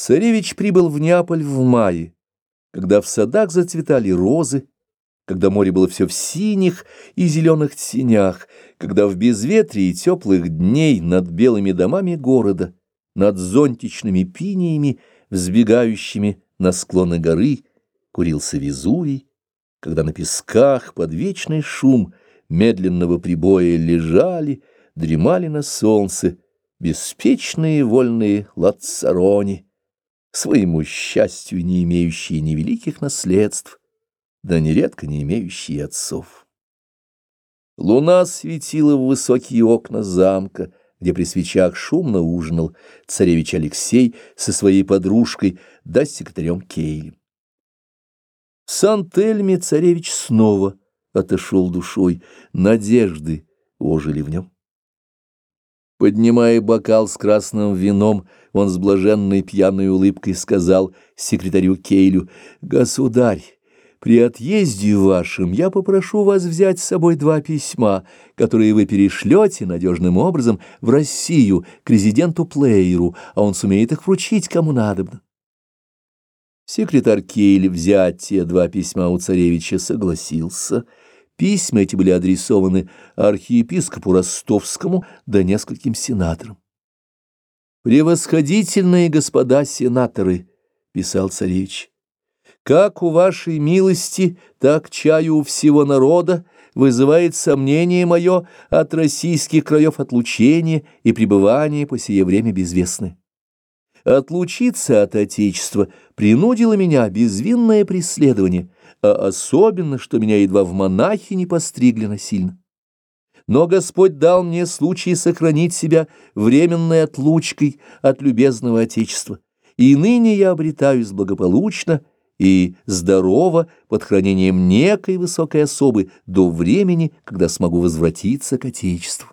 Царевич прибыл в Неаполь в мае, когда в садах зацветали розы, когда море было все в синих и зеленых тенях, когда в безветрии теплых дней над белыми домами города, над зонтичными пиниями, взбегающими на склоны горы, курился Везувий, когда на песках под вечный шум медленного прибоя лежали, дремали на солнце беспечные вольные лацарони, своему счастью не имеющие ни великих наследств, да нередко не имеющие отцов. Луна светила в высокие окна замка, где при свечах шумно ужинал царевич Алексей со своей подружкой да секретарем Кейлем. В Сан-Тельме царевич снова отошел душой, надежды ожили в нем. Поднимая бокал с красным вином, он с блаженной пьяной улыбкой сказал секретарю Кейлю, «Государь, при отъезде вашем я попрошу вас взять с собой два письма, которые вы перешлете надежным образом в Россию к резиденту Плееру, а он сумеет их вручить кому надобно». Секретарь Кейль взять те два письма у царевича согласился — Письма эти были адресованы архиепископу Ростовскому да нескольким сенаторам. «Превосходительные господа сенаторы», — писал царевич, — «как у вашей милости, так чаю у всего народа вызывает сомнение мое от российских краев отлучения и пребывания по сие время безвестны. Отлучиться от Отечества принудило меня безвинное преследование» а особенно, что меня едва в монахи не постригли насильно. Но Господь дал мне случай сохранить себя временной отлучкой от любезного Отечества, и ныне я обретаюсь благополучно и здорово под хранением некой высокой особы до времени, когда смогу возвратиться к Отечеству.